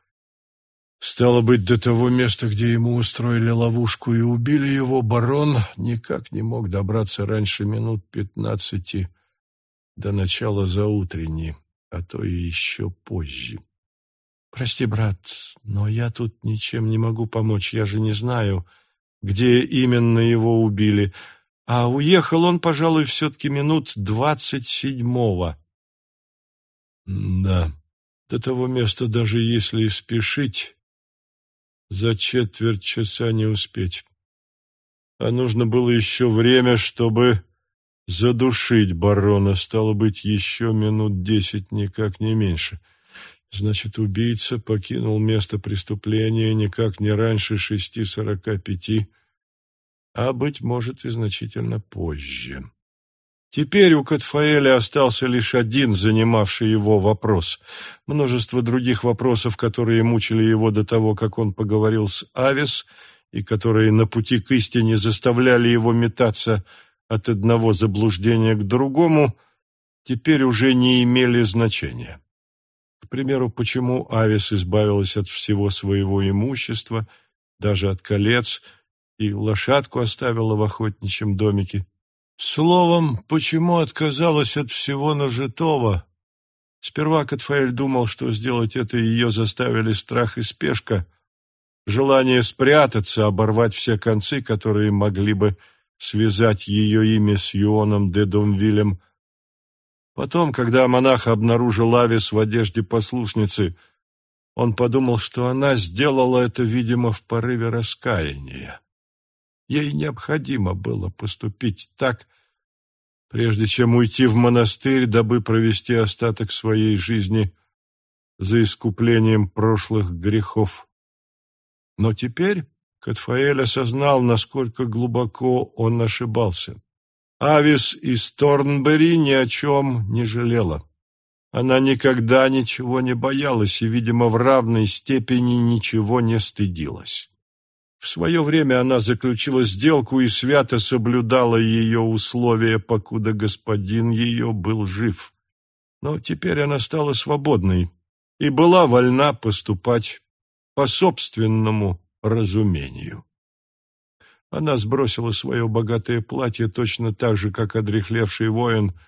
Стало быть, до того места, где ему устроили ловушку и убили его, барон никак не мог добраться раньше минут пятнадцати до начала заутренней, а то и еще позже. «Прости, брат, но я тут ничем не могу помочь, я же не знаю...» где именно его убили, а уехал он, пожалуй, все-таки минут двадцать седьмого. Да, до того места, даже если спешить, за четверть часа не успеть. А нужно было еще время, чтобы задушить барона, стало быть, еще минут десять, никак не меньше. Значит, убийца покинул место преступления никак не раньше шести сорока пяти, а, быть может, и значительно позже. Теперь у Катфаэля остался лишь один занимавший его вопрос. Множество других вопросов, которые мучили его до того, как он поговорил с Авис, и которые на пути к истине заставляли его метаться от одного заблуждения к другому, теперь уже не имели значения примеру, почему Авис избавилась от всего своего имущества, даже от колец, и лошадку оставила в охотничьем домике. Словом, почему отказалась от всего нажитого? Сперва Катфаэль думал, что сделать это ее заставили страх и спешка, желание спрятаться, оборвать все концы, которые могли бы связать ее имя с Юоном де Домвилем, Потом, когда монах обнаружил Авис в одежде послушницы, он подумал, что она сделала это, видимо, в порыве раскаяния. Ей необходимо было поступить так, прежде чем уйти в монастырь, дабы провести остаток своей жизни за искуплением прошлых грехов. Но теперь Катфаэль осознал, насколько глубоко он ошибался. Авис из Торнбери ни о чем не жалела. Она никогда ничего не боялась и, видимо, в равной степени ничего не стыдилась. В свое время она заключила сделку и свято соблюдала ее условия, покуда господин ее был жив. Но теперь она стала свободной и была вольна поступать по собственному разумению. Она сбросила свое богатое платье точно так же, как одрехлевший воин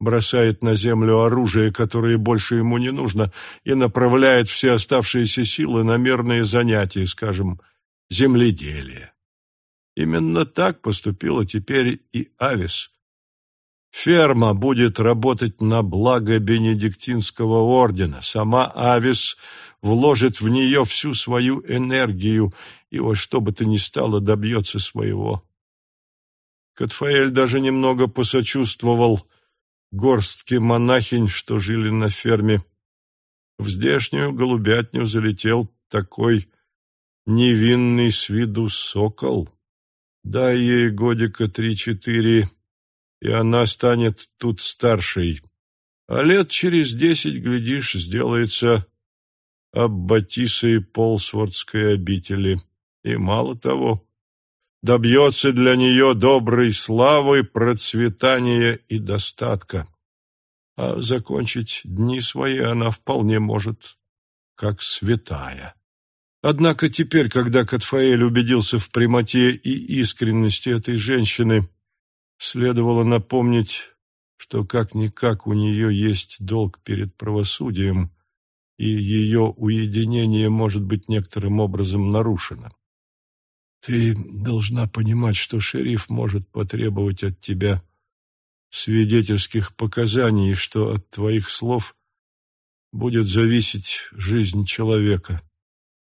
бросает на землю оружие, которое больше ему не нужно, и направляет все оставшиеся силы на мирные занятия, скажем, земледелие. Именно так поступила теперь и Авис. Ферма будет работать на благо Бенедиктинского ордена. Сама Авис вложит в нее всю свою энергию и во что бы то ни стало добьется своего. Катфаэль даже немного посочувствовал горстке монахинь, что жили на ферме. В здешнюю голубятню залетел такой невинный с виду сокол. Дай ей годика три-четыре, и она станет тут старшей. А лет через десять, глядишь, сделается аббатисой Полсвордской обители и, мало того, добьется для нее доброй славы, процветания и достатка. А закончить дни свои она вполне может, как святая. Однако теперь, когда Катфаэль убедился в прямоте и искренности этой женщины, Следовало напомнить, что как-никак у нее есть долг перед правосудием, и ее уединение может быть некоторым образом нарушено. Ты должна понимать, что шериф может потребовать от тебя свидетельских показаний, что от твоих слов будет зависеть жизнь человека, —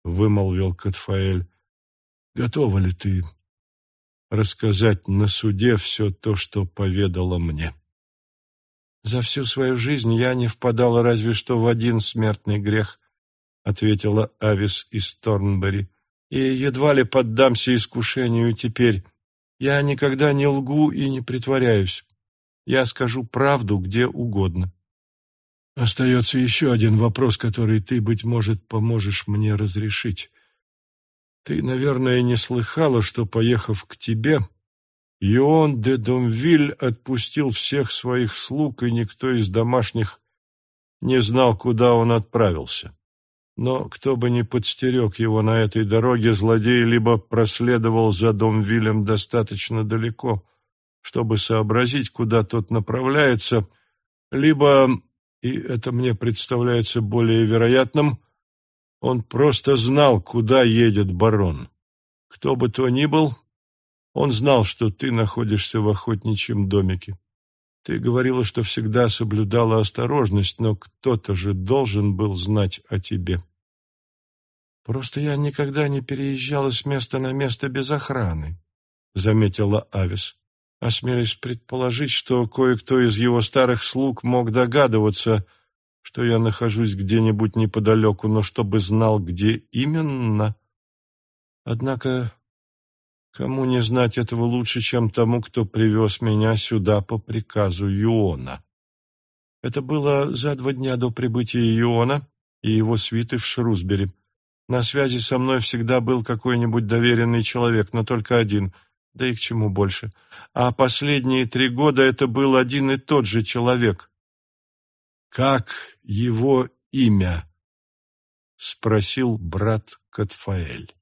вымолвил Катфаэль. Готова ли ты рассказать на суде все то, что поведала мне? За всю свою жизнь я не впадала разве что в один смертный грех, — ответила Авис из Торнбери, — и едва ли поддамся искушению теперь. Я никогда не лгу и не притворяюсь. Я скажу правду где угодно. Остается еще один вопрос, который ты, быть может, поможешь мне разрешить. Ты, наверное, не слыхала, что, поехав к тебе, Ион де Домвиль отпустил всех своих слуг, и никто из домашних не знал, куда он отправился. Но кто бы ни подстерег его на этой дороге, злодей либо проследовал за Домвилем достаточно далеко, чтобы сообразить, куда тот направляется, либо, и это мне представляется более вероятным, он просто знал, куда едет барон. Кто бы то ни был, он знал, что ты находишься в охотничьем домике. Ты говорила, что всегда соблюдала осторожность, но кто-то же должен был знать о тебе. Просто я никогда не переезжала с места на место без охраны, заметила Авис. Осмелюсь предположить, что кое-кто из его старых слуг мог догадываться, что я нахожусь где-нибудь неподалеку, но чтобы знал, где именно. Однако Кому не знать этого лучше, чем тому, кто привез меня сюда по приказу Юона? Это было за два дня до прибытия Юона и его свиты в Шрусбери. На связи со мной всегда был какой-нибудь доверенный человек, но только один, да и к чему больше. А последние три года это был один и тот же человек. «Как его имя?» — спросил брат Катфаэль.